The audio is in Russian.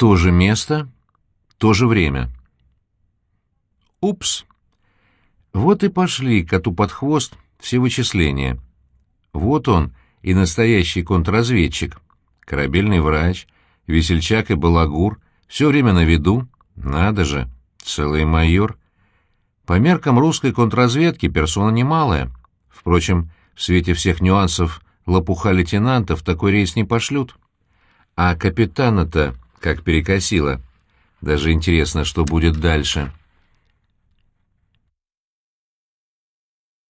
То же место, то же время. Упс. Вот и пошли коту под хвост все вычисления. Вот он и настоящий контрразведчик. Корабельный врач, весельчак и балагур, все время на виду. Надо же, целый майор. По меркам русской контрразведки персона немалая. Впрочем, в свете всех нюансов лопуха лейтенантов такой рейс не пошлют. А капитана-то как перекосило. Даже интересно, что будет дальше.